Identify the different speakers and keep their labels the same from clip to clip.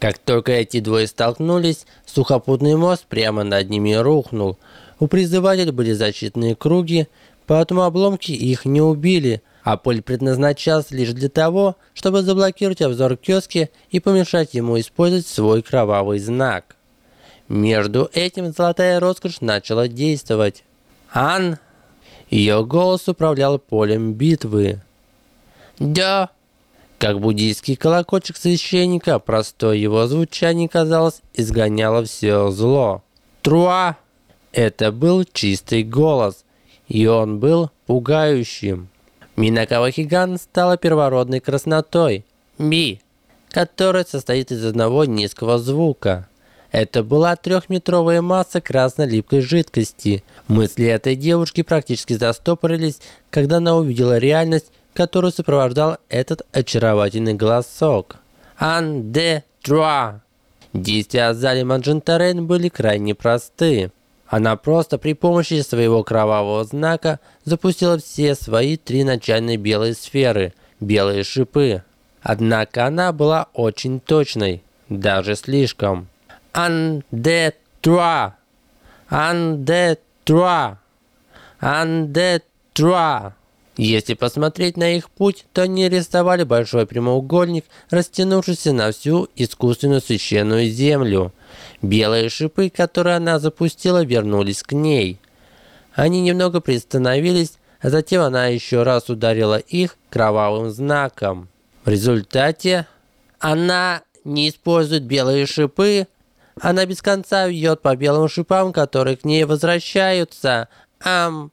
Speaker 1: Как только эти двое столкнулись, сухопутный мост прямо над ними рухнул. У призывателей были защитные круги, поэтому обломки их не убили, а пуль предназначался лишь для того, чтобы заблокировать обзор киоски и помешать ему использовать свой кровавый знак. Между этим золотая роскошь начала действовать. Ан! Ее голос управлял полем битвы. Да! Как буддийский колокольчик священника, простое его звучание, казалось, изгоняло все зло. Труа! Это был чистый голос, и он был пугающим. Минакава Хиган стала первородной краснотой, ми, которая состоит из одного низкого звука. Это была трехметровая масса красно-липкой жидкости. Мысли этой девушки практически застопорились, когда она увидела реальность, которую сопровождал этот очаровательный голосок. «Ан де труа». Действия Азали Манджентарен были крайне просты. Она просто при помощи своего кровавого знака запустила все свои три начальные белые сферы, белые шипы. Однако она была очень точной, даже слишком. Ан де труа. Ан де труа. Ан де труа. Если посмотреть на их путь, то они рисовали большой прямоугольник, растянувшийся на всю искусственную священную землю. Белые шипы, которые она запустила, вернулись к ней. Они немного приостановились, а затем она еще раз ударила их кровавым знаком. В результате она не использует белые шипы, она без конца бьет по белым шипам, которые к ней возвращаются. Ам,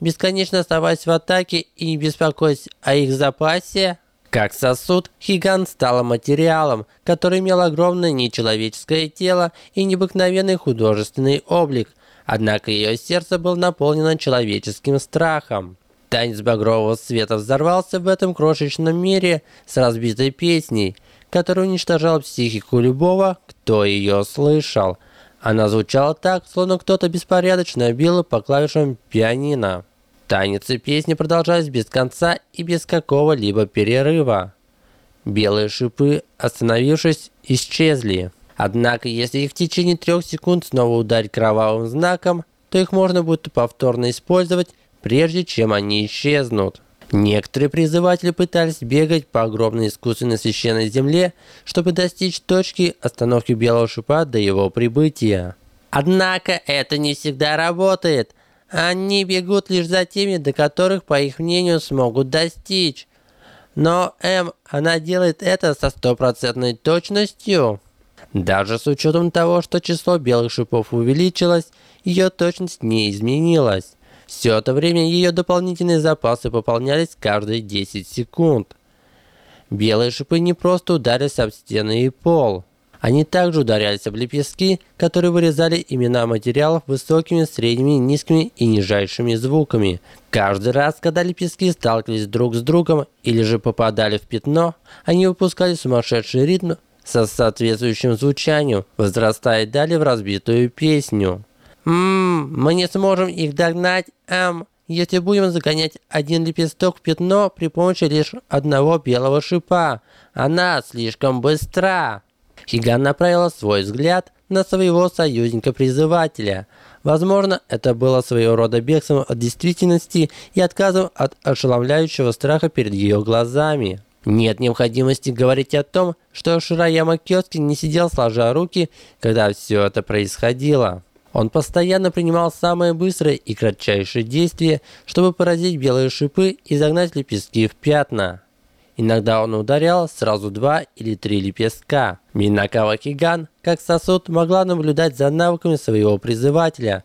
Speaker 1: бесконечно оставаясь в атаке и не беспокоясь о их запасе. Как сосуд, Хигант стала материалом, который имел огромное нечеловеческое тело и необыкновенный художественный облик. Однако ее сердце было наполнено человеческим страхом. Танец багрового света взорвался в этом крошечном мире с разбитой песней, которая уничтожала психику любого, кто ее слышал. Она звучала так, словно кто-то беспорядочно бил по клавишам пианино. Танец и песни продолжались без конца и без какого-либо перерыва. Белые шипы, остановившись, исчезли. Однако, если их в течение трех секунд снова ударить кровавым знаком, то их можно будет повторно использовать, прежде чем они исчезнут. Некоторые призыватели пытались бегать по огромной искусственной священной земле, чтобы достичь точки остановки белого шипа до его прибытия. Однако это не всегда работает. Они бегут лишь за теми, до которых, по их мнению, смогут достичь. Но М, она делает это со стопроцентной точностью. Даже с учетом того, что число белых шипов увеличилось, ее точность не изменилась. Все это время ее дополнительные запасы пополнялись каждые 10 секунд. Белые шипы не просто ударились об стены и пол. Они также ударялись об лепестки, которые вырезали имена материалов высокими, средними, низкими и нижайшими звуками. Каждый раз, когда лепестки сталкивались друг с другом или же попадали в пятно, они выпускали сумасшедший ритм со соответствующим звучанием, возрастая далее в разбитую песню. Ммм, мы не сможем их догнать, эм, если будем загонять один лепесток в пятно при помощи лишь одного белого шипа. Она слишком быстра. Хиган направила свой взгляд на своего союзника-призывателя. Возможно, это было своего рода бегством от действительности и отказом от ошеломляющего страха перед ее глазами. Нет необходимости говорить о том, что Шираяма Кёски не сидел сложа руки, когда все это происходило. Он постоянно принимал самые быстрые и кратчайшие действия, чтобы поразить белые шипы и загнать лепестки в пятна. Иногда он ударял сразу два или три лепестка. Минакава Киган, как сосуд, могла наблюдать за навыками своего призывателя,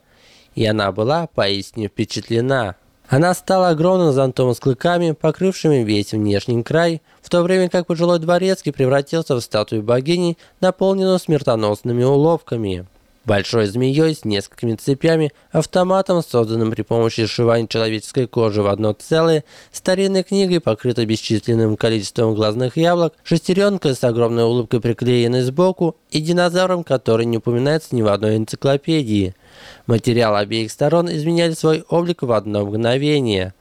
Speaker 1: и она была поистине впечатлена. Она стала огромным зонтом с клыками, покрывшими весь внешний край, в то время как пожилой дворецкий превратился в статую богини, наполненную смертоносными уловками большой змеей с несколькими цепями, автоматом, созданным при помощи сшивания человеческой кожи в одно целое, старинной книгой, покрытой бесчисленным количеством глазных яблок, шестеренкой с огромной улыбкой приклеенной сбоку и динозавром, который не упоминается ни в одной энциклопедии. Материал обеих сторон изменяли свой облик в одно мгновение,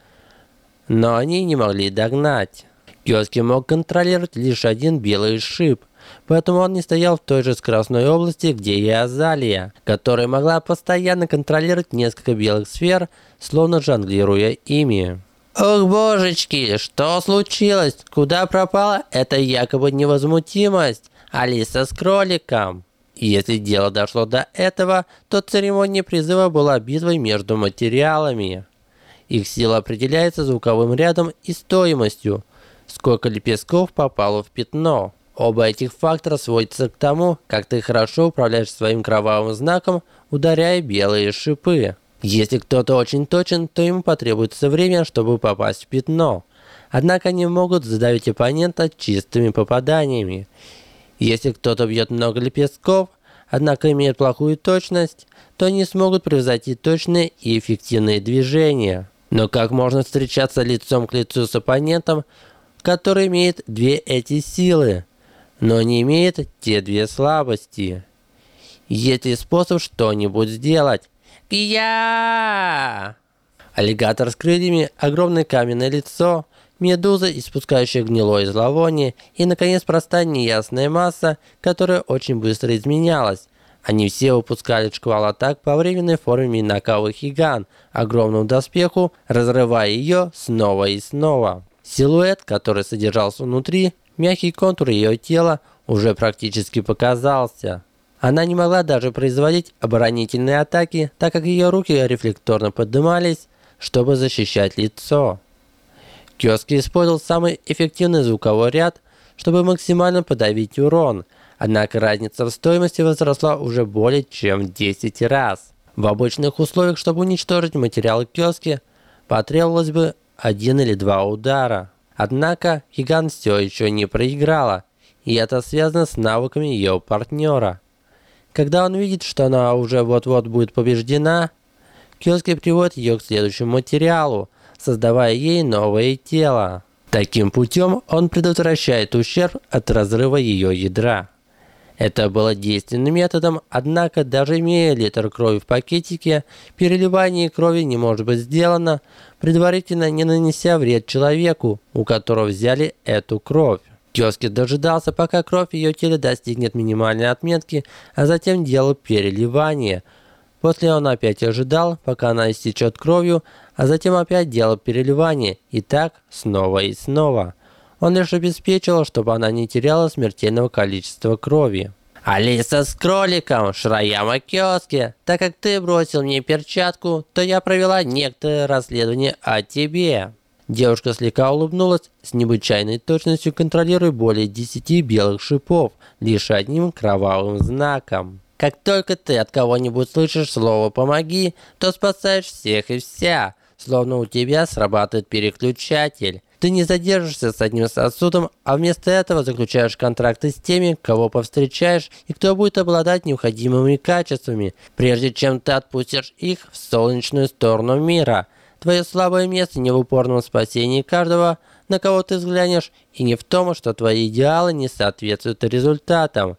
Speaker 1: но они не могли догнать. Киоски мог контролировать лишь один белый шип, Поэтому он не стоял в той же скоростной области, где и Азалия, которая могла постоянно контролировать несколько белых сфер, словно жонглируя ими. Ох, божечки, что случилось? Куда пропала эта якобы невозмутимость? Алиса с кроликом. Если дело дошло до этого, то церемония призыва была битвой между материалами. Их сила определяется звуковым рядом и стоимостью, сколько лепестков попало в пятно. Оба этих фактора сводятся к тому, как ты хорошо управляешь своим кровавым знаком, ударяя белые шипы. Если кто-то очень точен, то ему потребуется время, чтобы попасть в пятно. Однако они могут задавить оппонента чистыми попаданиями. Если кто-то бьет много лепестков, однако имеет плохую точность, то они смогут превзойти точные и эффективные движения. Но как можно встречаться лицом к лицу с оппонентом, который имеет две эти силы, но не имеет те две слабости? Есть ли способ что-нибудь сделать? Я! Аллигатор с крыльями, огромное каменное лицо, медуза, испускающая гнилое зловоние, и, наконец, простая неясная масса, которая очень быстро изменялась. Они все выпускали шквал атак по временной форме Минакавы Хиган, огромному доспеху, разрывая ее снова и снова. Силуэт, который содержался внутри, мягкий контур ее тела, уже практически показался. Она не могла даже производить оборонительные атаки, так как ее руки рефлекторно поднимались, чтобы защищать лицо. Киоски использовал самый эффективный звуковой ряд, чтобы максимально подавить урон, однако разница в стоимости возросла уже более чем в 10 раз. В обычных условиях, чтобы уничтожить материалы киоски, потребовалось бы один или два удара. Однако Гигант все еще не проиграла, и это связано с навыками ее партнера. Когда он видит, что она уже вот-вот будет побеждена, Кёски приводит ее к следующему материалу, создавая ей новое тело. Таким путем он предотвращает ущерб от разрыва ее ядра. Это было действенным методом, однако даже имея литр крови в пакетике, переливание крови не может быть сделано, предварительно не нанеся вред человеку, у которого взяли эту кровь. Кёски дожидался, пока кровь в ее теле достигнет минимальной отметки, а затем делал переливание. После он опять ожидал, пока она истечет кровью, а затем опять делал переливание, и так снова и снова. Он лишь обеспечил, чтобы она не теряла смертельного количества крови. «Алиса с кроликом, Шраяма Кёски, так как ты бросил мне перчатку, то я провела некоторое расследование о тебе». Девушка слегка улыбнулась, с необычайной точностью контролируя более 10 белых шипов, лишь одним кровавым знаком. Как только ты от кого-нибудь слышишь слово «помоги», то спасаешь всех и вся, словно у тебя срабатывает переключатель. Ты не задержишься с одним сосудом, а вместо этого заключаешь контракты с теми, кого повстречаешь и кто будет обладать необходимыми качествами, прежде чем ты отпустишь их в солнечную сторону мира – Твое слабое место не в упорном спасении каждого, на кого ты взглянешь, и не в том, что твои идеалы не соответствуют результатам.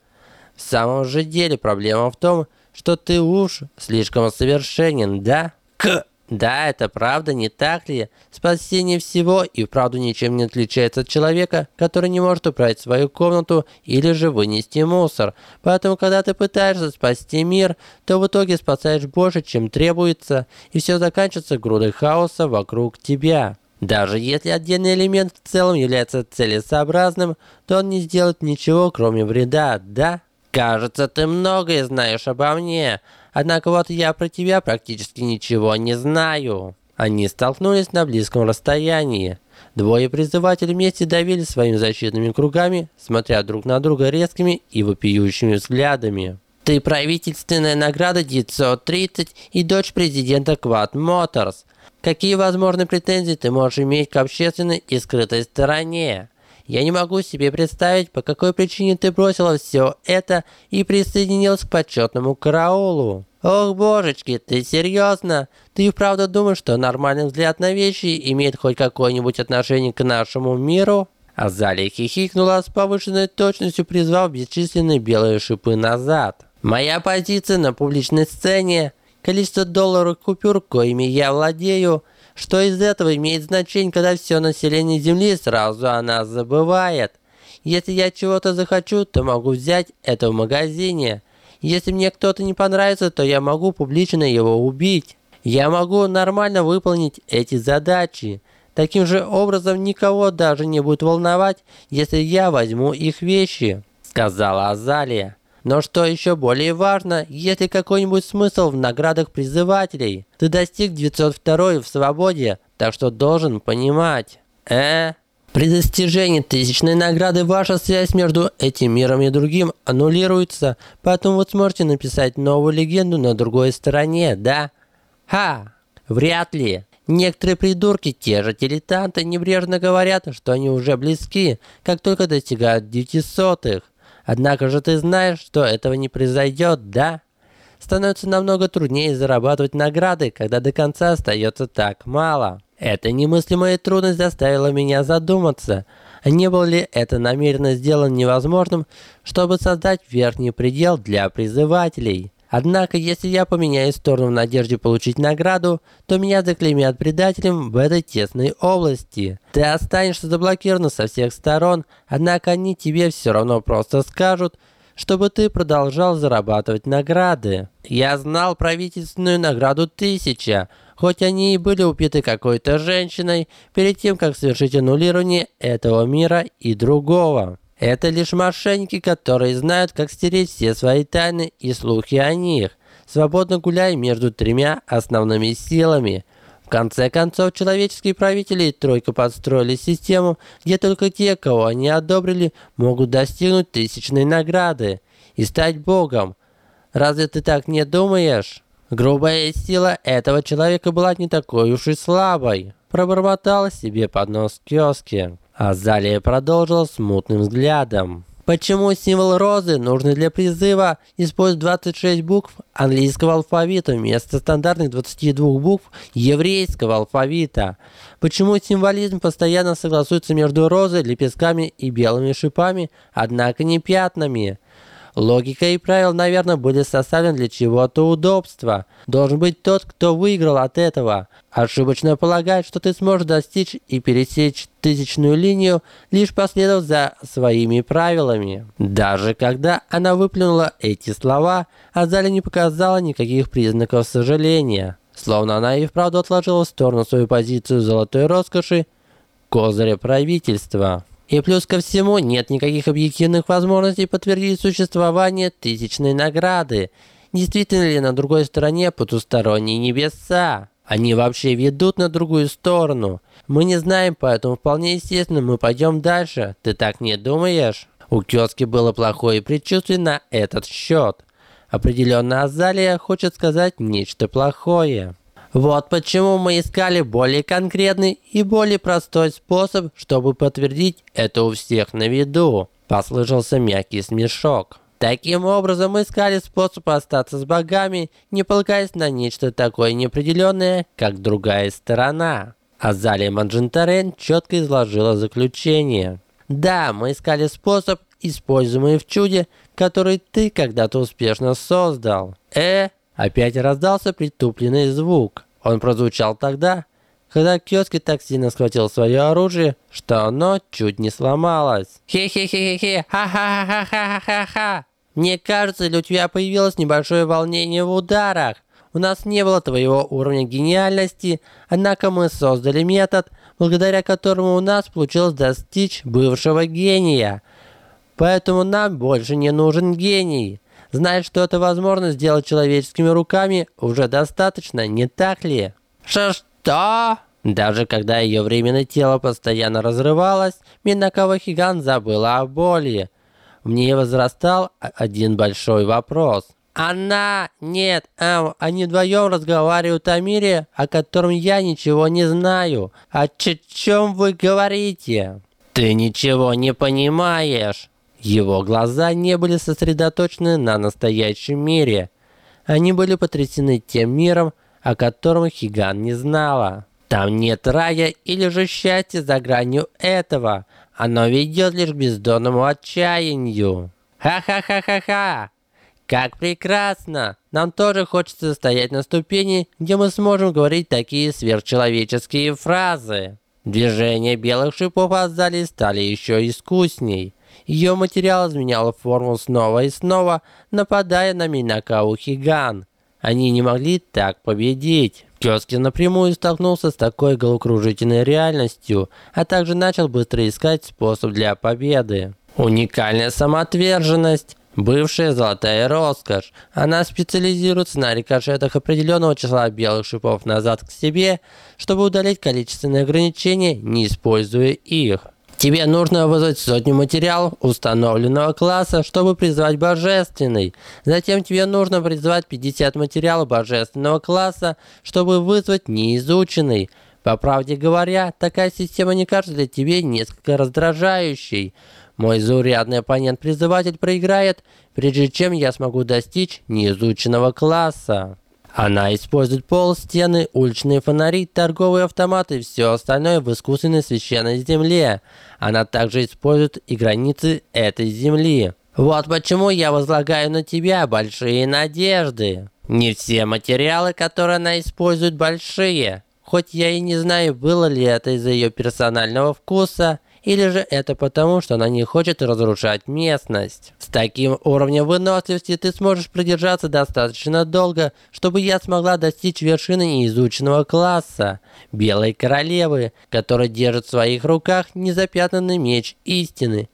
Speaker 1: В самом же деле проблема в том, что ты уж слишком совершенен, да? К да, это правда, не так ли? Спасение всего и вправду ничем не отличается от человека, который не может убрать свою комнату или же вынести мусор. Поэтому, когда ты пытаешься спасти мир, то в итоге спасаешь больше, чем требуется, и все заканчивается грудой хаоса вокруг тебя. Даже если отдельный элемент в целом является целесообразным, то он не сделает ничего, кроме вреда, да? Кажется, ты многое знаешь обо мне. Однако вот я про тебя практически ничего не знаю. Они столкнулись на близком расстоянии. Двое призывателей вместе давили своими защитными кругами, смотря друг на друга резкими и вопиющими взглядами. Ты правительственная награда 930 и дочь президента Quad Motors. Какие возможные претензии ты можешь иметь к общественной и скрытой стороне? Я не могу себе представить, по какой причине ты бросила все это и присоединилась к почетному караулу. Ох, божечки, ты серьезно? Ты правда думаешь, что нормальный взгляд на вещи имеет хоть какое-нибудь отношение к нашему миру? Азалия хихикнула с повышенной точностью, призвав бесчисленные белые шипы назад. Моя позиция на публичной сцене, количество долларов купюр, коими я владею, что из этого имеет значение, когда все население Земли сразу о нас забывает. Если я чего-то захочу, то могу взять это в магазине. Если мне кто-то не понравится, то я могу публично его убить. Я могу нормально выполнить эти задачи. Таким же образом никого даже не будет волновать, если я возьму их вещи, сказала Азалия. Но что еще более важно, есть ли какой-нибудь смысл в наградах призывателей? Ты достиг 902 в свободе, так что должен понимать. Э? При достижении тысячной награды ваша связь между этим миром и другим аннулируется, поэтому вы сможете написать новую легенду на другой стороне, да? Ха! Вряд ли. Некоторые придурки, те же дилетанты, небрежно говорят, что они уже близки, как только достигают девятисотых. Однако же ты знаешь, что этого не произойдет, да? Становится намного труднее зарабатывать награды, когда до конца остается так мало. Эта немыслимая трудность заставила меня задуматься, не было ли это намеренно сделано невозможным, чтобы создать верхний предел для призывателей. Однако, если я поменяю сторону в надежде получить награду, то меня заклеймят предателем в этой тесной области. Ты останешься заблокирован со всех сторон, однако они тебе все равно просто скажут, чтобы ты продолжал зарабатывать награды. Я знал правительственную награду тысяча, хоть они и были убиты какой-то женщиной перед тем, как совершить аннулирование этого мира и другого. Это лишь мошенники, которые знают, как стереть все свои тайны и слухи о них, свободно гуляя между тремя основными силами. В конце концов, человеческие правители и тройка подстроили систему, где только те, кого они одобрили, могут достигнуть тысячной награды и стать богом. Разве ты так не думаешь? Грубая сила этого человека была не такой уж и слабой. Пробормотал себе под нос киоски. Азалия продолжила смутным взглядом. Почему символ розы, нужный для призыва, использует 26 букв английского алфавита вместо стандартных 22 букв еврейского алфавита? Почему символизм постоянно согласуется между розой, лепестками и белыми шипами, однако не пятнами? Логика и правила, наверное, были составлены для чего-то удобства. Должен быть тот, кто выиграл от этого. Ошибочно полагать, что ты сможешь достичь и пересечь тысячную линию, лишь последовав за своими правилами. Даже когда она выплюнула эти слова, Азали не показала никаких признаков сожаления. Словно она и вправду отложила в сторону свою позицию золотой роскоши, козыря правительства. И плюс ко всему, нет никаких объективных возможностей подтвердить существование тысячной награды. Действительно ли на другой стороне потусторонние небеса? Они вообще ведут на другую сторону. Мы не знаем, поэтому вполне естественно мы пойдем дальше. Ты так не думаешь? У Кёски было плохое предчувствие на этот счет. Определенно Азалия хочет сказать нечто плохое. Вот почему мы искали более конкретный и более простой способ, чтобы подтвердить это у всех на виду. Послышался мягкий смешок. Таким образом, мы искали способ остаться с богами, не полагаясь на нечто такое неопределенное, как другая сторона. Азалия Манджентарен четко изложила заключение. Да, мы искали способ, используемый в чуде, который ты когда-то успешно создал. Э, Опять раздался притупленный звук. Он прозвучал тогда, когда Кёски так сильно схватил свое оружие, что оно чуть не сломалось. Хе-хе-хе-хе-хе, ха-ха-ха-ха-ха-ха. Мне кажется, или у тебя появилось небольшое волнение в ударах. У нас не было твоего уровня гениальности, однако мы создали метод, благодаря которому у нас получилось достичь бывшего гения. Поэтому нам больше не нужен гений. Знать, что это возможно сделать человеческими руками, уже достаточно, не так ли? Что? Даже когда ее временное тело постоянно разрывалось, Минакава Хиган забыла о боли. В ней возрастал один большой вопрос. Она, нет, эм, они вдвоем разговаривают о мире, о котором я ничего не знаю. О чем вы говорите? Ты ничего не понимаешь. Его глаза не были сосредоточены на настоящем мире. Они были потрясены тем миром, о котором Хиган не знала. Там нет рая или же счастья за гранью этого. Оно ведет лишь к бездонному отчаянию. Ха-ха-ха-ха-ха! Как прекрасно! Нам тоже хочется стоять на ступени, где мы сможем говорить такие сверхчеловеческие фразы. Движения белых шипов от стали еще искусней. Ее материал изменял форму снова и снова, нападая на Минакау Хиган. Они не могли так победить. Кёски напрямую столкнулся с такой головокружительной реальностью, а также начал быстро искать способ для победы. Уникальная самоотверженность, бывшая золотая роскошь. Она специализируется на рикошетах определенного числа белых шипов назад к себе, чтобы удалить количественные ограничения, не используя их. Тебе нужно вызвать сотню материалов установленного класса, чтобы призвать божественный. Затем тебе нужно призвать 50 материалов божественного класса, чтобы вызвать неизученный. По правде говоря, такая система не кажется для тебя несколько раздражающей. Мой заурядный оппонент-призыватель проиграет, прежде чем я смогу достичь неизученного класса. Она использует пол, стены, уличные фонари, торговые автоматы и все остальное в искусственной священной земле. Она также использует и границы этой земли. Вот почему я возлагаю на тебя большие надежды. Не все материалы, которые она использует, большие. Хоть я и не знаю, было ли это из-за ее персонального вкуса, или же это потому, что она не хочет разрушать местность. С таким уровнем выносливости ты сможешь продержаться достаточно долго, чтобы я смогла достичь вершины неизученного класса – Белой Королевы, которая держит в своих руках незапятнанный меч истины.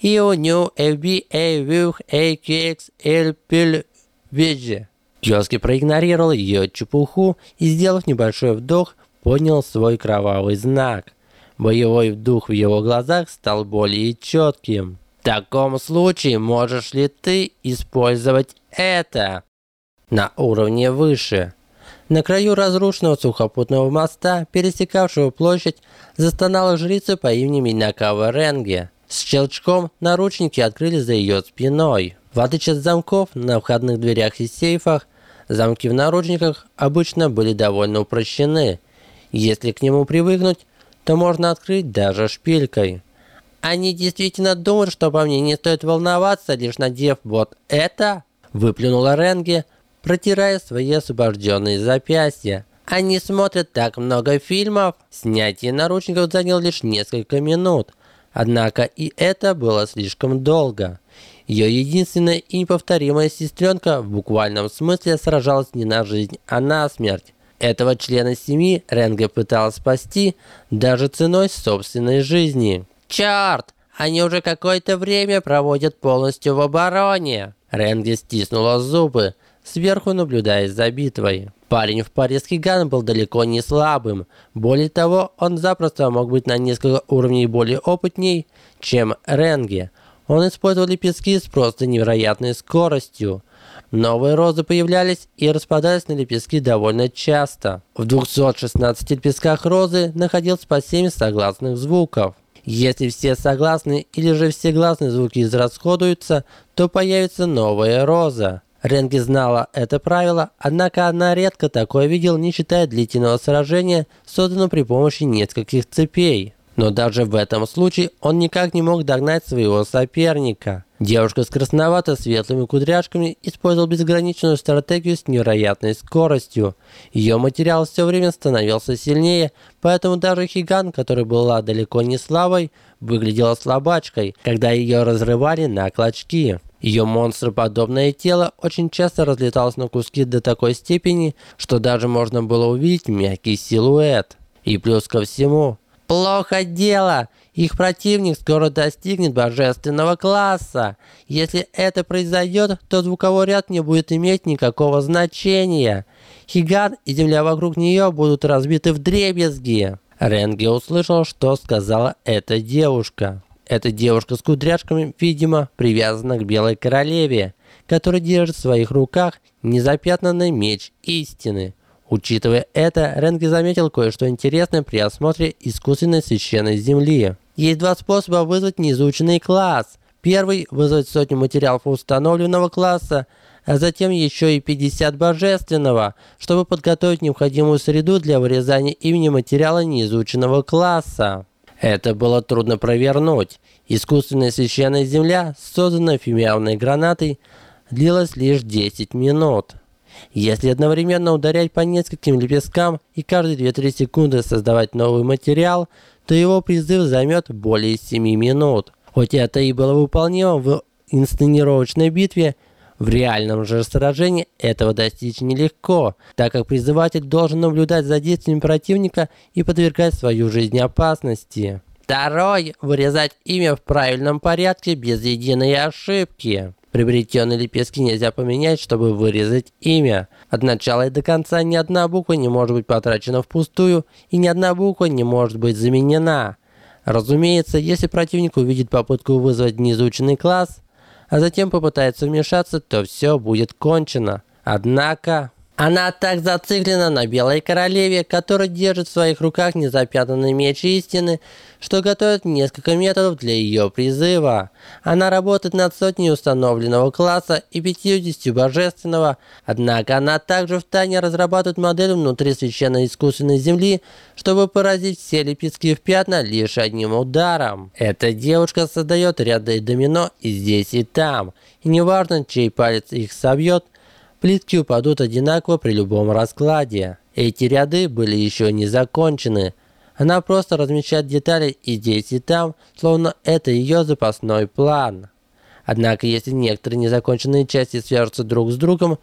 Speaker 1: Ионю FBA Вюх AQX Эльпель Ведже. Киоски проигнорировал ее чепуху и, сделав небольшой вдох, поднял свой кровавый знак – Боевой дух в его глазах стал более четким. В таком случае можешь ли ты использовать это? На уровне выше. На краю разрушенного сухопутного моста, пересекавшего площадь, застонала жрица по имени Минакава Ренге. С щелчком наручники открылись за ее спиной. В отличие от замков на входных дверях и сейфах, замки в наручниках обычно были довольно упрощены. Если к нему привыкнуть, то можно открыть даже шпилькой. Они действительно думают, что по мне не стоит волноваться, лишь надев вот это? Выплюнула Ренге, протирая свои освобожденные запястья. Они смотрят так много фильмов. Снятие наручников заняло лишь несколько минут. Однако и это было слишком долго. Ее единственная и неповторимая сестренка в буквальном смысле сражалась не на жизнь, а на смерть. Этого члена семьи Ренге пыталась спасти даже ценой собственной жизни. Чёрт! Они уже какое-то время проводят полностью в обороне. Ренге стиснула зубы, сверху наблюдая за битвой. Парень в паре с Хиган был далеко не слабым. Более того, он запросто мог быть на несколько уровней более опытней, чем Ренге. Он использовал лепестки с просто невероятной скоростью. Новые розы появлялись и распадались на лепестки довольно часто. В 216 лепестках розы находилось по 7 согласных звуков. Если все согласные или же все гласные звуки израсходуются, то появится новая роза. Ренги знала это правило, однако она редко такое видела, не считая длительного сражения, созданного при помощи нескольких цепей. Но даже в этом случае он никак не мог догнать своего соперника. Девушка с красновато-светлыми кудряшками использовала безграничную стратегию с невероятной скоростью. Ее материал все время становился сильнее, поэтому даже Хиган, который была далеко не слабой, выглядела слабачкой, когда ее разрывали на клочки. Ее монстроподобное тело очень часто разлеталось на куски до такой степени, что даже можно было увидеть мягкий силуэт. И плюс ко всему, Плохо дело. Их противник скоро достигнет божественного класса. Если это произойдет, то звуковой ряд не будет иметь никакого значения. Хиган и земля вокруг нее будут разбиты в дребезги. Ренге услышал, что сказала эта девушка. Эта девушка с кудряшками, видимо, привязана к Белой Королеве, которая держит в своих руках незапятнанный меч истины. Учитывая это, Ренге заметил кое-что интересное при осмотре искусственной священной земли. Есть два способа вызвать неизученный класс. Первый – вызвать сотню материалов установленного класса, а затем еще и 50 божественного, чтобы подготовить необходимую среду для вырезания имени материала неизученного класса. Это было трудно провернуть. Искусственная священная земля, созданная фимиалной гранатой, длилась лишь 10 минут. Если одновременно ударять по нескольким лепесткам и каждые 2-3 секунды создавать новый материал, то его призыв займет более 7 минут. Хоть это и было выполнимо в инсценировочной битве, в реальном же сражении этого достичь нелегко, так как призыватель должен наблюдать за действиями противника и подвергать свою жизнь опасности. Второй – вырезать имя в правильном порядке без единой ошибки. Приобретенные лепестки нельзя поменять, чтобы вырезать имя. От начала и до конца ни одна буква не может быть потрачена впустую, и ни одна буква не может быть заменена. Разумеется, если противник увидит попытку вызвать неизученный класс, а затем попытается вмешаться, то все будет кончено. Однако... Она так зациклена на Белой Королеве, которая держит в своих руках незапятнанный меч истины, что готовит несколько методов для ее призыва. Она работает над сотней установленного класса и 50 божественного, однако она также в тайне разрабатывает модель внутри священной искусственной земли, чтобы поразить все лепестки в пятна лишь одним ударом. Эта девушка создает ряды домино и здесь и там, и неважно, чей палец их собьет, Плитки упадут одинаково при любом раскладе. Эти ряды были еще не закончены. Она просто размещает детали и здесь и там, словно это ее запасной план. Однако, если некоторые незаконченные части свяжутся друг с другом,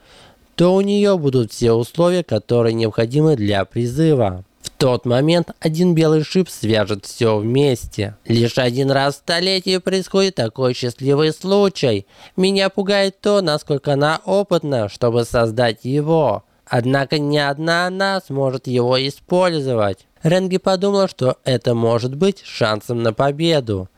Speaker 1: то у нее будут все условия, которые необходимы для призыва тот момент один белый шип свяжет все вместе. Лишь один раз в столетии происходит такой счастливый случай. Меня пугает то, насколько она опытна, чтобы создать его. Однако ни одна она сможет его использовать. Ренги подумала, что это может быть шансом на победу.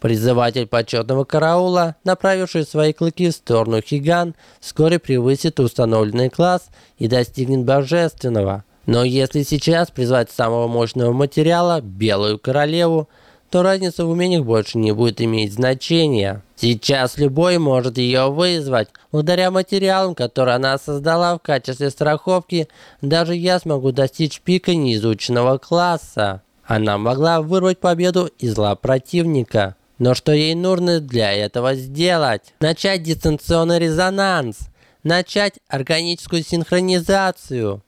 Speaker 1: Призыватель почетного караула, направивший свои клыки в сторону Хиган, вскоре превысит установленный класс и достигнет божественного. Но если сейчас призвать самого мощного материала, Белую Королеву, то разница в умениях больше не будет иметь значения. Сейчас любой может ее вызвать. Благодаря материалам, которые она создала в качестве страховки, даже я смогу достичь пика неизученного класса. Она могла вырвать победу из зла противника. Но что ей нужно для этого сделать? Начать дистанционный резонанс. Начать органическую синхронизацию.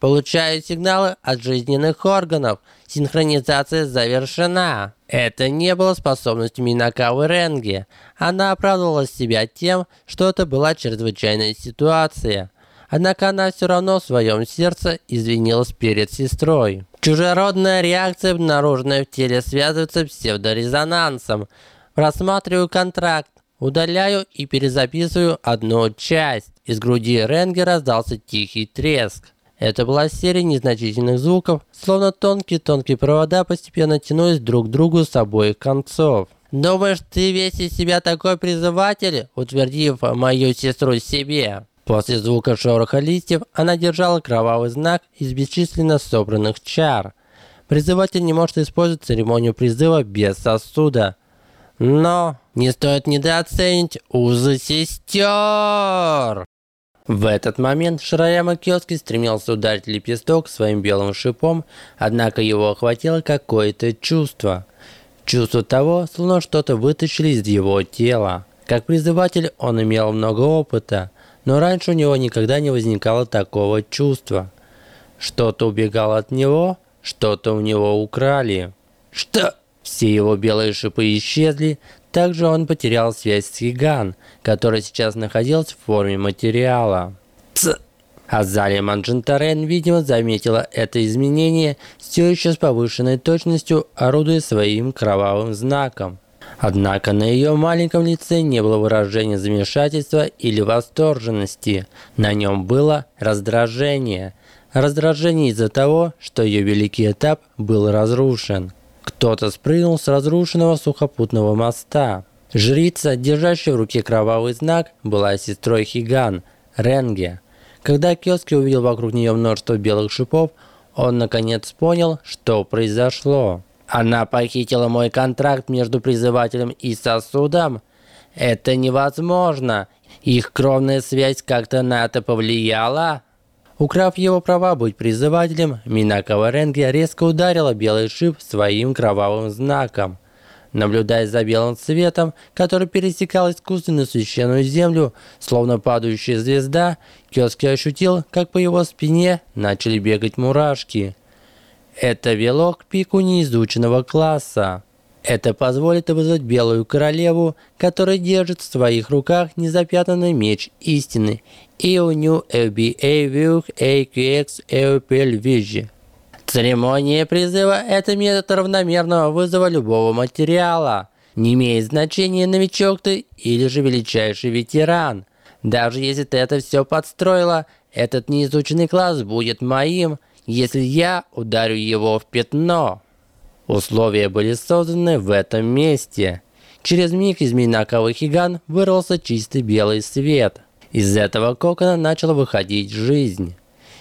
Speaker 1: Получаю сигналы от жизненных органов. Синхронизация завершена. Это не было способностью Минакавы Ренги. Она оправдывала себя тем, что это была чрезвычайная ситуация. Однако она все равно в своем сердце извинилась перед сестрой. Чужеродная реакция, обнаруженная в теле, связывается с псевдорезонансом. Просматриваю контракт. Удаляю и перезаписываю одну часть. Из груди Ренги раздался тихий треск. Это была серия незначительных звуков, словно тонкие-тонкие провода постепенно тянулись друг к другу с обоих концов. «Думаешь, ты весь из себя такой призыватель?» утвердив мою сестру себе. После звука шороха листьев она держала кровавый знак из бесчисленно собранных чар. Призыватель не может использовать церемонию призыва без сосуда. Но не стоит недооценить узы сестер. В этот момент Шираяма Киоски стремился ударить лепесток своим белым шипом, однако его охватило какое-то чувство. Чувство того, словно что-то вытащили из его тела. Как призыватель он имел много опыта, но раньше у него никогда не возникало такого чувства. Что-то убегало от него, что-то у него украли. Что? Все его белые шипы исчезли, также он потерял связь с Хиган, который сейчас находился в форме материала. Ц. Азалия Манджентарен, видимо, заметила это изменение, все еще с повышенной точностью орудуя своим кровавым знаком. Однако на ее маленьком лице не было выражения замешательства или восторженности. На нем было раздражение. Раздражение из-за того, что ее великий этап был разрушен. Кто-то спрыгнул с разрушенного сухопутного моста. Жрица, держащая в руке кровавый знак, была сестрой Хиган, Ренге. Когда Кёски увидел вокруг нее множество белых шипов, он наконец понял, что произошло. Она похитила мой контракт между призывателем и сосудом. Это невозможно. Их кровная связь как-то на это повлияла. Украв его права быть призывателем, Минакова Ренге резко ударила белый шип своим кровавым знаком. Наблюдая за белым цветом, который пересекал искусственную священную землю, словно падающая звезда, Кёски ощутил, как по его спине начали бегать мурашки. Это вело к пику неизученного класса. Это позволит вызвать Белую Королеву, которая держит в своих руках незапятнанный меч истины. Иуню FBA Вюх AQX Эупель Вижи. Церемония призыва – это метод равномерного вызова любого материала. Не имеет значения, новичок ты или же величайший ветеран. Даже если ты это все подстроила, этот неизученный класс будет моим, если я ударю его в пятно. Условия были созданы в этом месте. Через миг из Минаковых Хиган вырвался чистый белый свет. Из этого кокона начала выходить жизнь.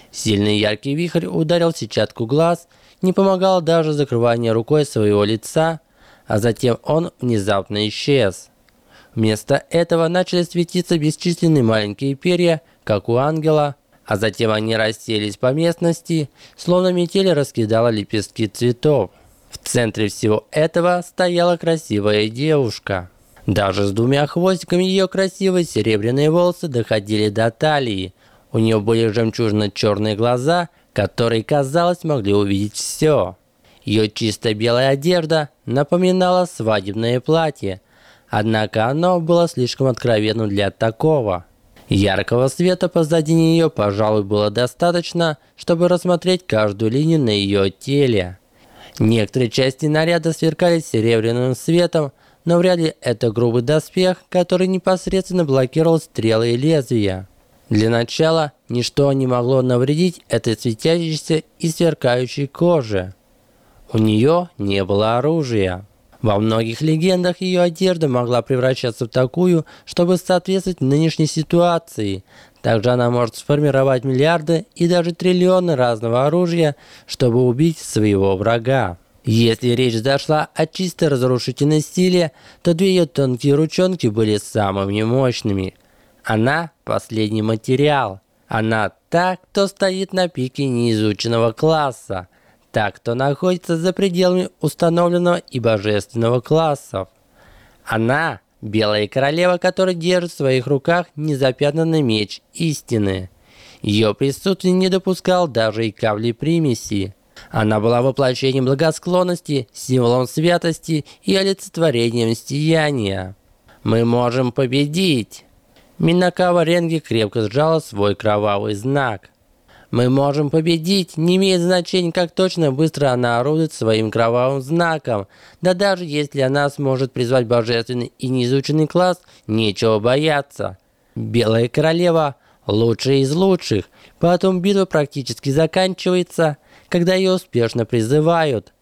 Speaker 1: Сильный яркий вихрь ударил в сетчатку глаз, не помогало даже закрывание рукой своего лица, а затем он внезапно исчез. Вместо этого начали светиться бесчисленные маленькие перья, как у ангела, а затем они расселись по местности, словно метель раскидала лепестки цветов. В центре всего этого стояла красивая девушка. Даже с двумя хвостиками ее красивые серебряные волосы доходили до талии. У нее были жемчужно-черные глаза, которые, казалось, могли увидеть все. Ее чисто белая одежда напоминала свадебное платье, однако оно было слишком откровенным для такого. Яркого света позади нее, пожалуй, было достаточно, чтобы рассмотреть каждую линию на ее теле. Некоторые части наряда сверкали серебряным светом, но вряд ли это грубый доспех, который непосредственно блокировал стрелы и лезвия. Для начала, ничто не могло навредить этой светящейся и сверкающей коже. У нее не было оружия. Во многих легендах ее одежда могла превращаться в такую, чтобы соответствовать нынешней ситуации. Также она может сформировать миллиарды и даже триллионы разного оружия, чтобы убить своего врага. Если речь зашла о чисто разрушительной силе, то две ее тонкие ручонки были самыми мощными. Она – последний материал. Она та, кто стоит на пике неизученного класса – так, кто находится за пределами установленного и божественного классов. Она – белая королева, которая держит в своих руках незапятнанный меч истины. Ее присутствие не допускал даже и капли примеси. Она была воплощением благосклонности, символом святости и олицетворением сияния. Мы можем победить. Минакава Ренги крепко сжала свой кровавый знак – мы можем победить, не имеет значения, как точно быстро она орудует своим кровавым знаком. Да даже если она сможет призвать божественный и неизученный класс, нечего бояться. Белая королева – лучшая из лучших, поэтому битва практически заканчивается, когда ее успешно призывают.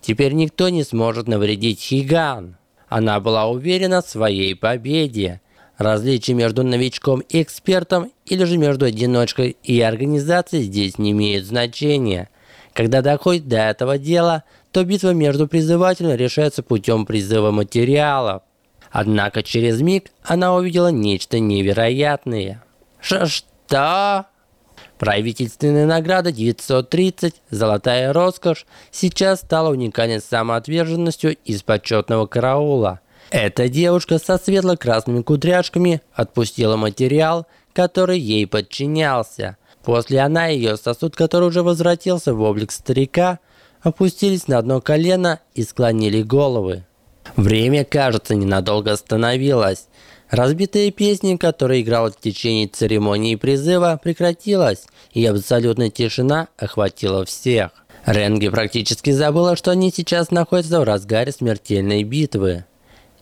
Speaker 1: Теперь никто не сможет навредить Хиган. Она была уверена в своей победе. Различие между новичком и экспертом или же между одиночкой и организацией здесь не имеет значения. Когда доходит до этого дела, то битва между призывателями решается путем призыва материалов. Однако через миг она увидела нечто невероятное. Ш что? Правительственная награда 930 «Золотая роскошь» сейчас стала уникальной самоотверженностью из почетного караула – эта девушка со светло-красными кудряшками отпустила материал, который ей подчинялся. После она и ее сосуд, который уже возвратился в облик старика, опустились на одно колено и склонили головы. Время, кажется, ненадолго остановилось. Разбитая песня, которая играла в течение церемонии призыва, прекратилась, и абсолютная тишина охватила всех. Ренги практически забыла, что они сейчас находятся в разгаре смертельной битвы.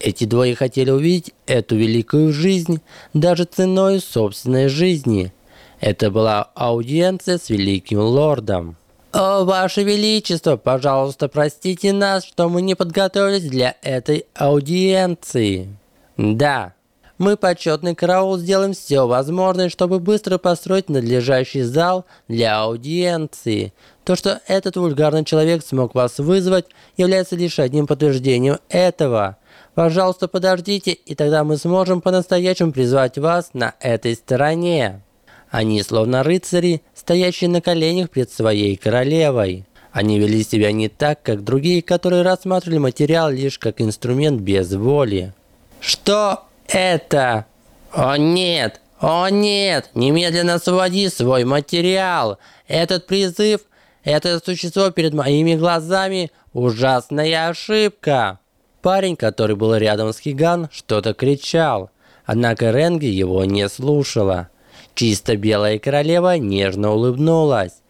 Speaker 1: Эти двое хотели увидеть эту великую жизнь даже ценой собственной жизни. Это была аудиенция с великим лордом. «О, Ваше Величество, пожалуйста, простите нас, что мы не подготовились для этой аудиенции». «Да, мы, почетный караул, сделаем все возможное, чтобы быстро построить надлежащий зал для аудиенции. То, что этот вульгарный человек смог вас вызвать, является лишь одним подтверждением этого. Пожалуйста, подождите, и тогда мы сможем по-настоящему призвать вас на этой стороне. Они словно рыцари, стоящие на коленях перед своей королевой. Они вели себя не так, как другие, которые рассматривали материал лишь как инструмент без воли. Что это? О нет! О нет! Немедленно освободи свой материал! Этот призыв, это существо перед моими глазами – ужасная ошибка! Парень, который был рядом с Хиган, что-то кричал. Однако Ренги его не слушала. Чисто белая королева нежно улыбнулась.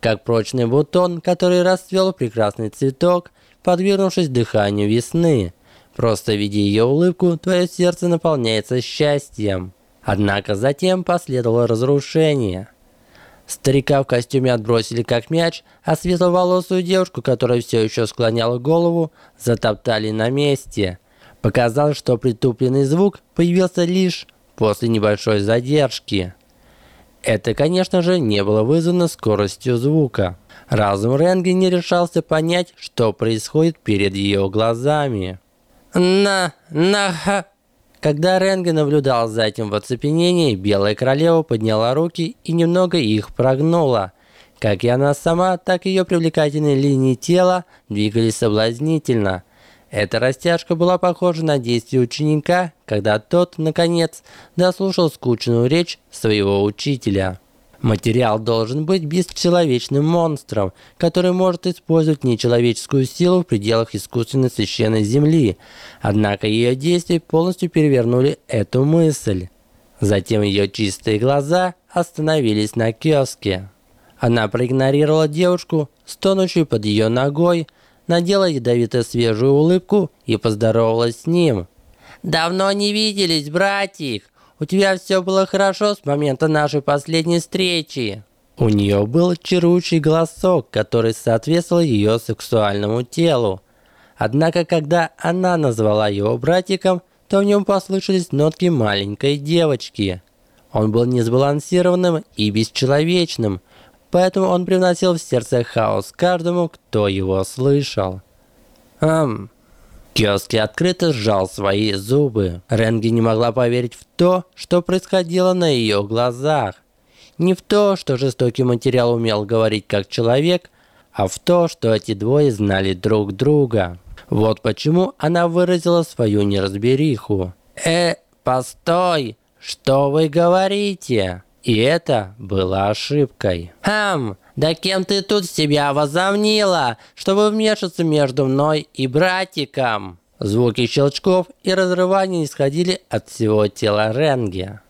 Speaker 1: Как прочный бутон, который расцвел прекрасный цветок, подвергнувшись дыханию весны. Просто видя ее улыбку, твое сердце наполняется счастьем. Однако затем последовало разрушение. Старика в костюме отбросили как мяч, а светловолосую девушку, которая все еще склоняла голову, затоптали на месте. Показалось, что притупленный звук появился лишь после небольшой задержки. Это, конечно же, не было вызвано скоростью звука. Разум Ренги не решался понять, что происходит перед ее глазами. «На... на... ха...» Когда Ренге наблюдал за этим в оцепенении, Белая Королева подняла руки и немного их прогнула. Как и она сама, так и ее привлекательные линии тела двигались соблазнительно. Эта растяжка была похожа на действие ученика, когда тот, наконец, дослушал скучную речь своего учителя. Материал должен быть бесчеловечным монстром, который может использовать нечеловеческую силу в пределах искусственной священной земли. Однако ее действия полностью перевернули эту мысль. Затем ее чистые глаза остановились на киоске. Она проигнорировала девушку, стонущую под ее ногой, надела ядовито свежую улыбку и поздоровалась с ним. «Давно не виделись, братик! У тебя все было хорошо с момента нашей последней встречи. У нее был чарующий голосок, который соответствовал ее сексуальному телу. Однако, когда она назвала его братиком, то в нем послышались нотки маленькой девочки. Он был несбалансированным и бесчеловечным, поэтому он привносил в сердце хаос каждому, кто его слышал. Эм, Киоски открыто сжал свои зубы. Ренги не могла поверить в то, что происходило на ее глазах. Не в то, что жестокий материал умел говорить как человек, а в то, что эти двое знали друг друга. Вот почему она выразила свою неразбериху. «Э, постой! Что вы говорите?» И это было ошибкой. «Хм, да кем ты тут себя возомнила, чтобы вмешаться между мной и братиком?» Звуки щелчков и разрываний исходили от всего тела Ренги.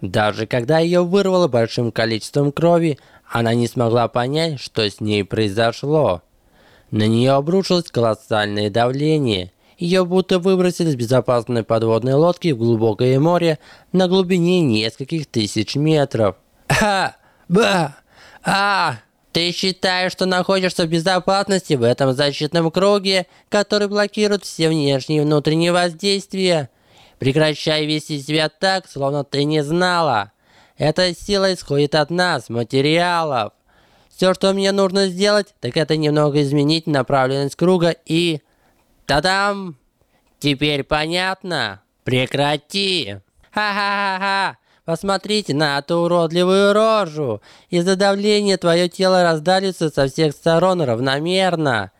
Speaker 1: Даже когда ее вырвало большим количеством крови, она не смогла понять, что с ней произошло. На нее обрушилось колоссальное давление. Ее будто выбросили с безопасной подводной лодки в глубокое море на глубине нескольких тысяч метров. Ха! Ба! А! Ты считаешь, что находишься в безопасности в этом защитном круге, который блокирует все внешние и внутренние воздействия? Прекращай вести себя так, словно ты не знала. Эта сила исходит от нас, материалов. Все, что мне нужно сделать, так это немного изменить направленность круга и... Та-дам! Теперь понятно? Прекрати! Ха-ха-ха-ха! Посмотрите на эту уродливую рожу. Из-за давления твое тело раздалится со всех сторон равномерно.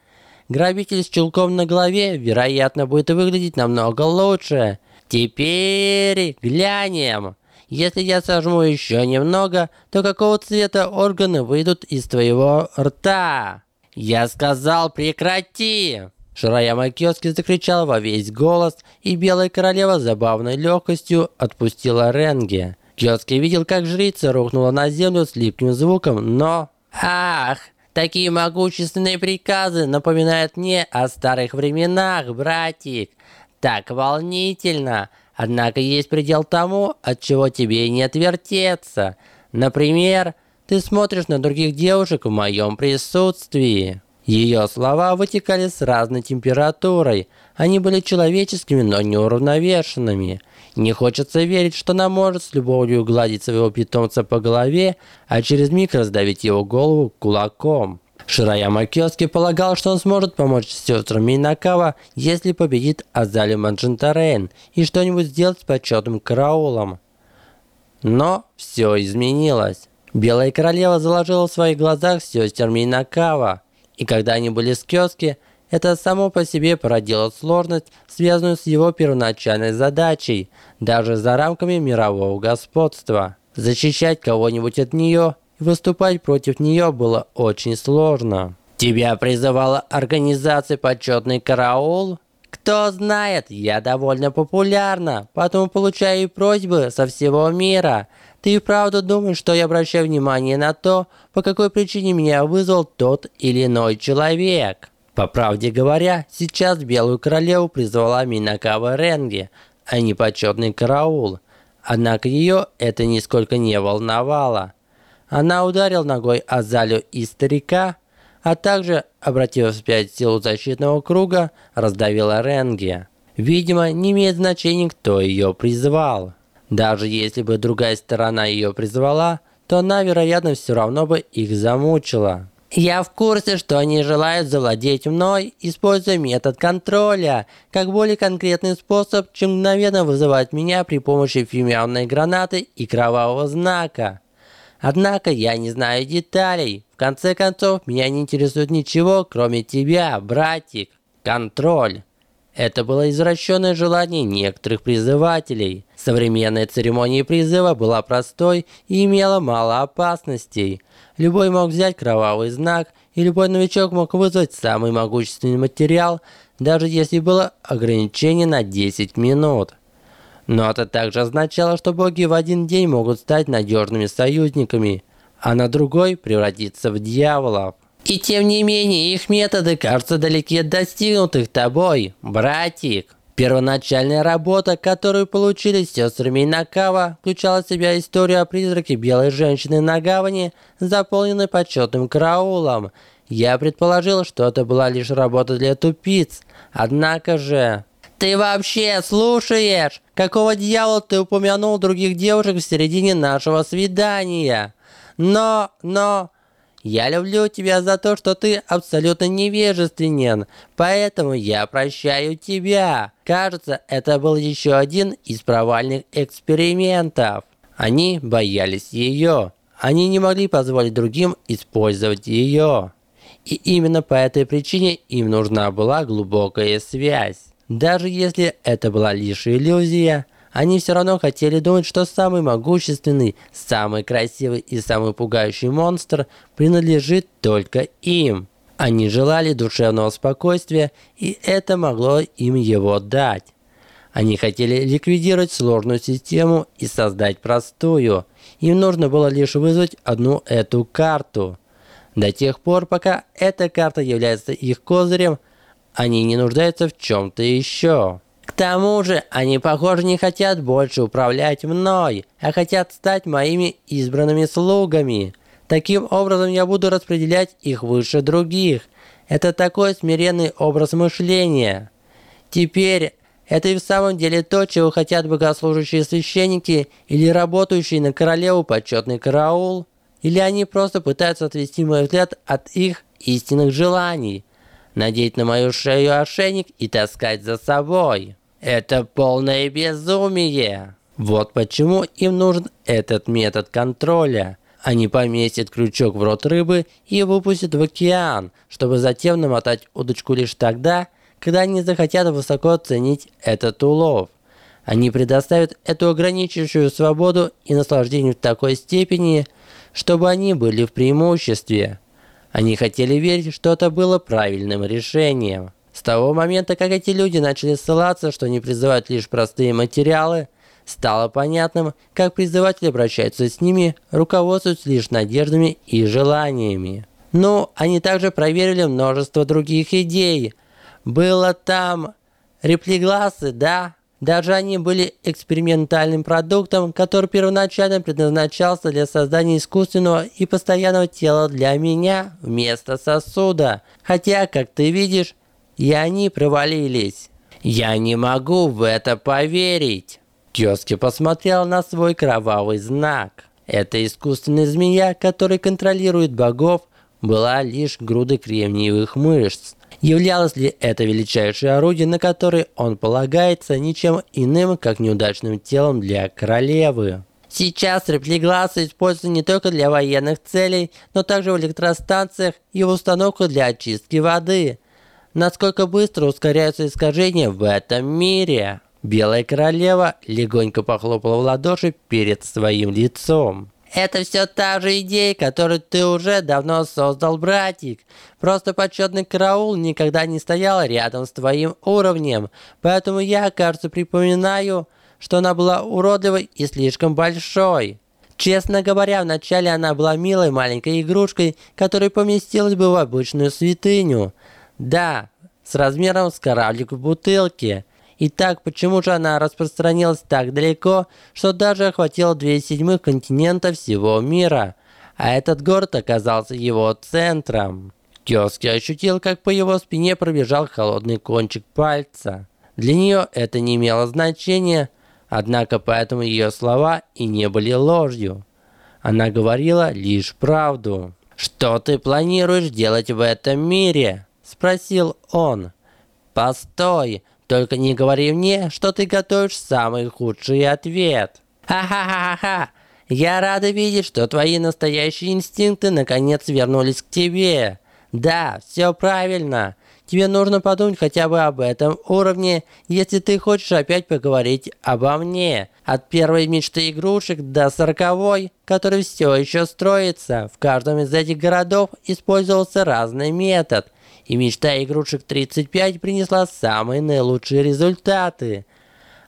Speaker 1: Грабитель с чулком на голове, вероятно, будет выглядеть намного лучше. Теперь глянем. Если я сожму еще немного, то какого цвета органы выйдут из твоего рта? Я сказал прекрати! Шираяма Киоски закричал во весь голос, и Белая Королева забавной легкостью отпустила Ренге. Киоски видел, как жрица рухнула на землю с липким звуком, но... Ах! Такие могущественные приказы напоминают мне о старых временах, братик. Так волнительно. Однако есть предел тому, от чего тебе не отвертеться. Например, ты смотришь на других девушек в моем присутствии. Ее слова вытекали с разной температурой. Они были человеческими, но неуравновешенными. Не хочется верить, что она может с любовью гладить своего питомца по голове, а через миг раздавить его голову кулаком. Шираяма Киоски полагал, что он сможет помочь сестрам Минакава, если победит Азали Манджентарейн и что-нибудь сделать с почетным караулом. Но все изменилось. Белая королева заложила в своих глазах сестер Минакава. И когда они были в киоске, это само по себе породило сложность, связанную с его первоначальной задачей, даже за рамками мирового господства. Защищать кого-нибудь от нее и выступать против нее было очень сложно. Тебя призывала организация «Почетный караул»? Кто знает, я довольно популярна, поэтому получаю просьбы со всего мира. Ты и правда думаешь, что я обращаю внимание на то, по какой причине меня вызвал тот или иной человек? По правде говоря, сейчас Белую Королеву призвала Минакава Ренги, а не почетный караул. Однако ее это нисколько не волновало. Она ударила ногой Азалю и старика, а также, обратив вспять силу защитного круга, раздавила Ренги. Видимо, не имеет значения, кто ее призвал. Даже если бы другая сторона ее призвала, то она, вероятно, все равно бы их замучила. Я в курсе, что они желают завладеть мной, используя метод контроля, как более конкретный способ, чем мгновенно вызывать меня при помощи фимиамной гранаты и кровавого знака. Однако я не знаю деталей. В конце концов, меня не интересует ничего, кроме тебя, братик. Контроль. Это было извращенное желание некоторых призывателей. Современная церемония призыва была простой и имела мало опасностей. Любой мог взять кровавый знак, и любой новичок мог вызвать самый могущественный материал, даже если было ограничение на 10 минут. Но это также означало, что боги в один день могут стать надежными союзниками, а на другой превратиться в дьяволов. И тем не менее, их методы кажутся далеки от достигнутых тобой, братик. Первоначальная работа, которую получили сестры Минакава, включала в себя историю о призраке белой женщины на гавани, заполненной почетным караулом. Я предположил, что это была лишь работа для тупиц. Однако же... Ты вообще слушаешь? Какого дьявола ты упомянул других девушек в середине нашего свидания? Но, но, я люблю тебя за то, что ты абсолютно невежественен, поэтому я прощаю тебя. Кажется, это был еще один из провальных экспериментов. Они боялись ее. Они не могли позволить другим использовать ее. И именно по этой причине им нужна была глубокая связь. Даже если это была лишь иллюзия, они все равно хотели думать, что самый могущественный, самый красивый и самый пугающий монстр принадлежит только им. Они желали душевного спокойствия, и это могло им его дать. Они хотели ликвидировать сложную систему и создать простую. Им нужно было лишь вызвать одну эту карту. До тех пор, пока эта карта является их козырем, они не нуждаются в чем-то еще. К тому же, они, похоже, не хотят больше управлять мной, а хотят стать моими избранными слугами. Таким образом, я буду распределять их выше других. Это такой смиренный образ мышления. Теперь, это и в самом деле то, чего хотят богослужащие священники или работающие на королеву почетный караул? Или они просто пытаются отвести мой взгляд от их истинных желаний? Надеть на мою шею ошейник и таскать за собой. Это полное безумие. Вот почему им нужен этот метод контроля. Они поместят крючок в рот рыбы и выпустят в океан, чтобы затем намотать удочку лишь тогда, когда они захотят высоко оценить этот улов. Они предоставят эту ограничивающую свободу и наслаждение в такой степени, чтобы они были в преимуществе. Они хотели верить, что это было правильным решением. С того момента, как эти люди начали ссылаться, что они призывают лишь простые материалы, стало понятным, как призыватели обращаются с ними, руководствуясь лишь надеждами и желаниями. Ну, они также проверили множество других идей. Было там реплиглассы, да? Даже они были экспериментальным продуктом, который первоначально предназначался для создания искусственного и постоянного тела для меня вместо сосуда. Хотя, как ты видишь, и они провалились. Я не могу в это поверить. Кёски посмотрел на свой кровавый знак. Эта искусственная змея, которая контролирует богов, была лишь грудой кремниевых мышц. Являлось ли это величайшее орудие, на которое он полагается, ничем иным, как неудачным телом для королевы? Сейчас реплигласы используются не только для военных целей, но также в электростанциях и в установках для очистки воды. Насколько быстро ускоряются искажения в этом мире? Белая королева легонько похлопала в ладоши перед своим лицом. Это все та же идея, которую ты уже давно создал, братик. Просто почетный караул никогда не стоял рядом с твоим уровнем. Поэтому я, кажется, припоминаю, что она была уродливой и слишком большой. Честно говоря, вначале она была милой маленькой игрушкой, которая поместилась бы в обычную святыню. Да, с размером с кораблик в бутылке. Итак, почему же она распространилась так далеко, что даже охватила две седьмых континента всего мира? А этот город оказался его центром. Кёски ощутил, как по его спине пробежал холодный кончик пальца. Для нее это не имело значения, однако поэтому ее слова и не были ложью. Она говорила лишь правду. «Что ты планируешь делать в этом мире?» – спросил он. «Постой, только не говори мне, что ты готовишь самый худший ответ. Ха-ха-ха-ха. Я рада видеть, что твои настоящие инстинкты наконец вернулись к тебе. Да, все правильно. Тебе нужно подумать хотя бы об этом уровне, если ты хочешь опять поговорить обо мне. От первой мечты игрушек до сороковой, который все еще строится. В каждом из этих городов использовался разный метод и мечта игрушек 35 принесла самые наилучшие результаты.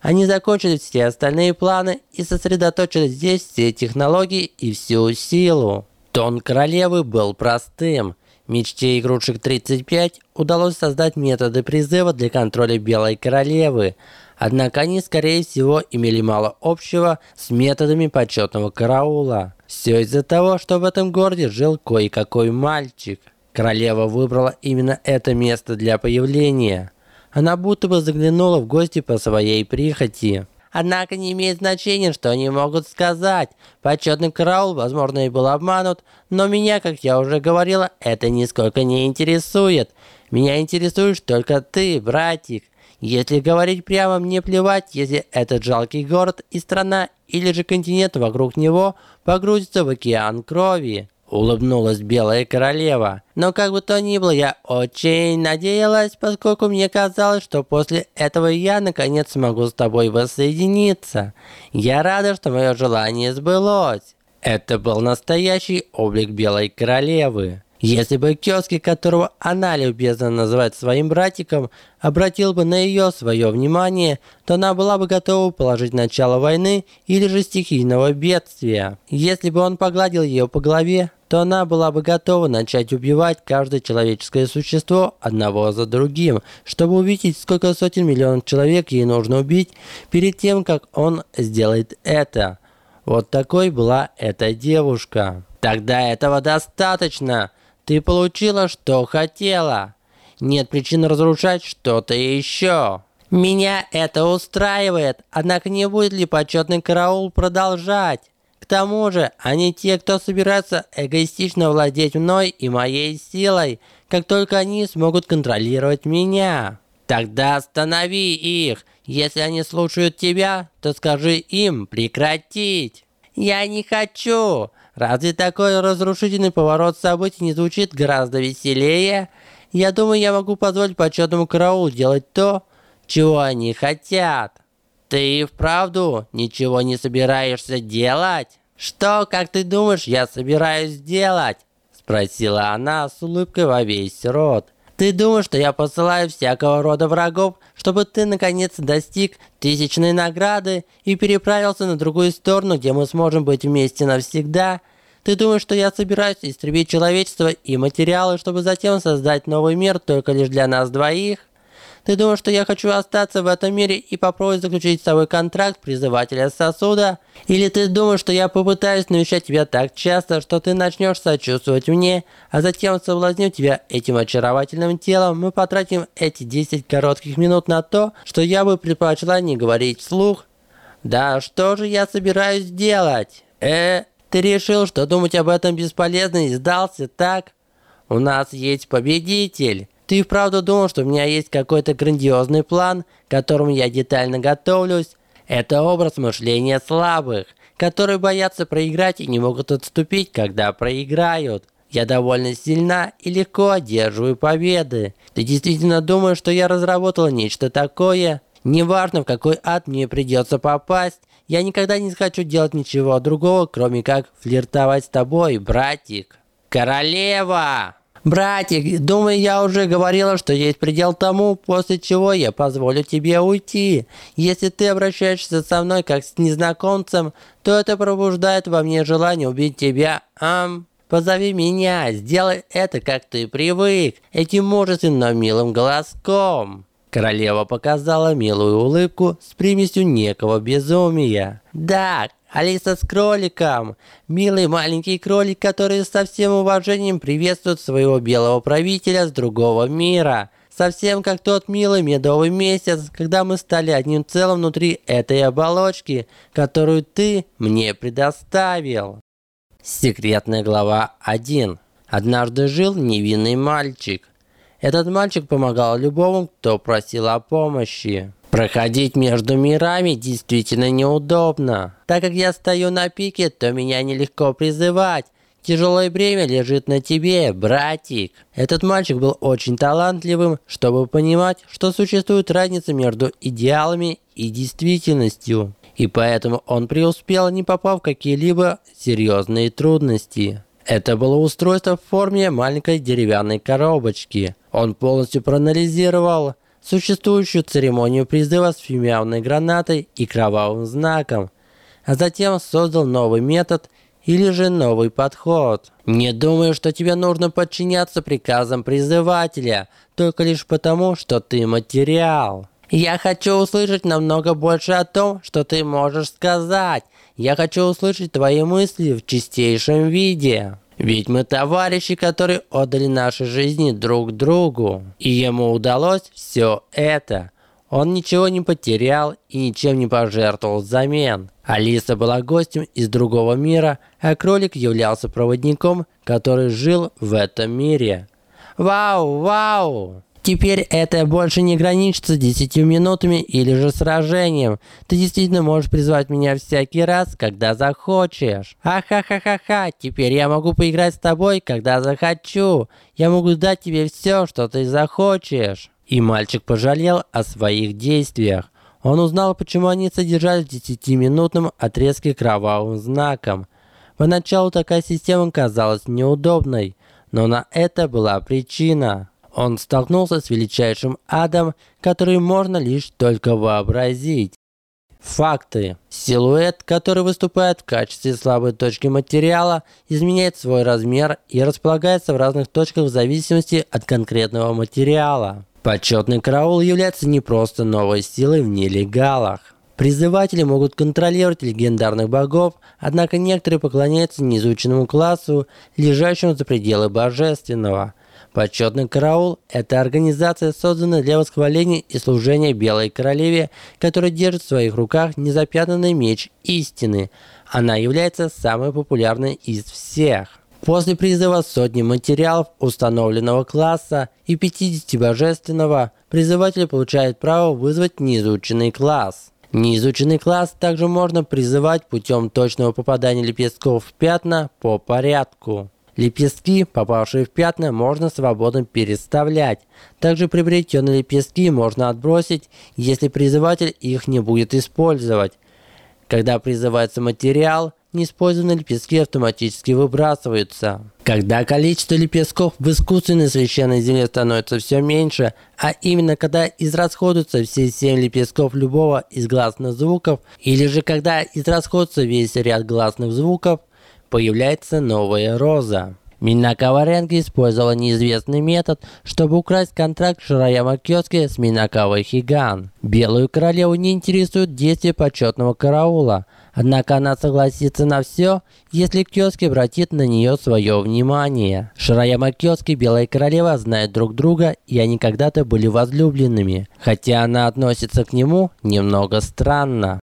Speaker 1: Они закончили все остальные планы и сосредоточили здесь все технологии и всю силу. Тон королевы был простым. Мечте игрушек 35 удалось создать методы призыва для контроля Белой Королевы, однако они, скорее всего, имели мало общего с методами почетного караула. Все из-за того, что в этом городе жил кое-какой мальчик – Королева выбрала именно это место для появления. Она будто бы заглянула в гости по своей прихоти. Однако не имеет значения, что они могут сказать. Почетный караул, возможно, и был обманут, но меня, как я уже говорила, это нисколько не интересует. Меня интересуешь только ты, братик. Если говорить прямо, мне плевать, если этот жалкий город и страна, или же континент вокруг него погрузится в океан крови. Улыбнулась Белая Королева. Но как бы то ни было, я очень надеялась, поскольку мне казалось, что после этого я наконец смогу с тобой воссоединиться. Я рада, что мое желание сбылось. Это был настоящий облик Белой Королевы. Если бы Кёски, которого она любезно называет своим братиком, обратил бы на ее свое внимание, то она была бы готова положить начало войны или же стихийного бедствия. Если бы он погладил ее по голове, то она была бы готова начать убивать каждое человеческое существо одного за другим, чтобы увидеть, сколько сотен миллионов человек ей нужно убить перед тем, как он сделает это. Вот такой была эта девушка. Тогда этого достаточно. Ты получила, что хотела. Нет причин разрушать что-то еще. Меня это устраивает, однако не будет ли почетный караул продолжать? Тому же, они те, кто собирается эгоистично владеть мной и моей силой, как только они смогут контролировать меня. Тогда останови их. Если они слушают тебя, то скажи им прекратить. Я не хочу. Разве такой разрушительный поворот событий не звучит гораздо веселее? Я думаю, я могу позволить почетному караулу делать то, чего они хотят. Ты и вправду ничего не собираешься делать? Что, как ты думаешь, я собираюсь делать? Спросила она с улыбкой во весь рот. Ты думаешь, что я посылаю всякого рода врагов, чтобы ты наконец достиг тысячной награды и переправился на другую сторону, где мы сможем быть вместе навсегда? Ты думаешь, что я собираюсь истребить человечество и материалы, чтобы затем создать новый мир только лишь для нас двоих? Ты думаешь, что я хочу остаться в этом мире и попробовать заключить с тобой контракт призывателя сосуда? Или ты думаешь, что я попытаюсь навещать тебя так часто, что ты начнешь сочувствовать мне, а затем соблазню тебя этим очаровательным телом, мы потратим эти 10 коротких минут на то, что я бы предпочла не говорить вслух? Да что же я собираюсь делать? Э, ты решил, что думать об этом бесполезно и сдался, так? У нас есть победитель. Ты вправду думал, что у меня есть какой-то грандиозный план, к которому я детально готовлюсь? Это образ мышления слабых, которые боятся проиграть и не могут отступить, когда проиграют. Я довольно сильна и легко одерживаю победы. Ты действительно думаешь, что я разработала нечто такое? Неважно, в какой ад мне придется попасть, Я никогда не хочу делать ничего другого, кроме как флиртовать с тобой, братик. Королева! Братик, думаю, я уже говорила, что есть предел тому, после чего я позволю тебе уйти. Если ты обращаешься со мной как с незнакомцем, то это пробуждает во мне желание убить тебя. Ам, позови меня, сделай это, как ты привык, этим мужественным милым голоском. Королева показала милую улыбку с примесью некого безумия. Да, Алиса с кроликом. Милый маленький кролик, который со всем уважением приветствует своего белого правителя с другого мира. Совсем как тот милый медовый месяц, когда мы стали одним целым внутри этой оболочки, которую ты мне предоставил. Секретная глава 1. Однажды жил невинный мальчик. Этот мальчик помогал любому, кто просил о помощи. Проходить между мирами действительно неудобно. Так как я стою на пике, то меня нелегко призывать. Тяжелое бремя лежит на тебе, братик. Этот мальчик был очень талантливым, чтобы понимать, что существует разница между идеалами и действительностью. И поэтому он преуспел, не попав в какие-либо серьезные трудности. Это было устройство в форме маленькой деревянной коробочки. Он полностью проанализировал существующую церемонию призыва с фимиамной гранатой и кровавым знаком, а затем создал новый метод или же новый подход. Не думаю, что тебе нужно подчиняться приказам призывателя, только лишь потому, что ты материал. Я хочу услышать намного больше о том, что ты можешь сказать. Я хочу услышать твои мысли в чистейшем виде. Ведь мы товарищи, которые отдали наши жизни друг другу. И ему удалось все это. Он ничего не потерял и ничем не пожертвовал взамен. Алиса была гостем из другого мира, а кролик являлся проводником, который жил в этом мире. Вау, вау! Теперь это больше не граничится десятью минутами или же сражением. Ты действительно можешь призвать меня всякий раз, когда захочешь. Ахахахаха, теперь я могу поиграть с тобой, когда захочу. Я могу дать тебе все, что ты захочешь. И мальчик пожалел о своих действиях. Он узнал, почему они содержались в десятиминутном отрезке кровавым знаком. Поначалу такая система казалась неудобной, но на это была причина. Он столкнулся с величайшим адом, который можно лишь только вообразить. Факты. Силуэт, который выступает в качестве слабой точки материала, изменяет свой размер и располагается в разных точках в зависимости от конкретного материала. Почетный караул является не просто новой силой в нелегалах. Призыватели могут контролировать легендарных богов, однако некоторые поклоняются неизученному классу, лежащему за пределы божественного. Почетный караул – это организация, созданная для восхваления и служения Белой Королеве, которая держит в своих руках незапятнанный меч истины. Она является самой популярной из всех. После призыва сотни материалов установленного класса и 50 божественного, призыватель получает право вызвать неизученный класс. Неизученный класс также можно призывать путем точного попадания лепестков в пятна по порядку. Лепестки, попавшие в пятна, можно свободно переставлять. Также приобретенные лепестки можно отбросить, если призыватель их не будет использовать. Когда призывается материал, неиспользованные лепестки автоматически выбрасываются. Когда количество лепестков в искусственной священной земле становится все меньше, а именно когда израсходуются все 7 лепестков любого из гласных звуков, или же когда израсходуется весь ряд гласных звуков, появляется новая роза. Мина Коваренко использовала неизвестный метод, чтобы украсть контракт Шираяма Кёски с Минакавой Хиган. Белую королеву не интересует действие почетного караула, однако она согласится на все, если Кёски обратит на нее свое внимание. Шираяма Кёски и Белая королева знают друг друга, и они когда-то были возлюбленными, хотя она относится к нему немного странно.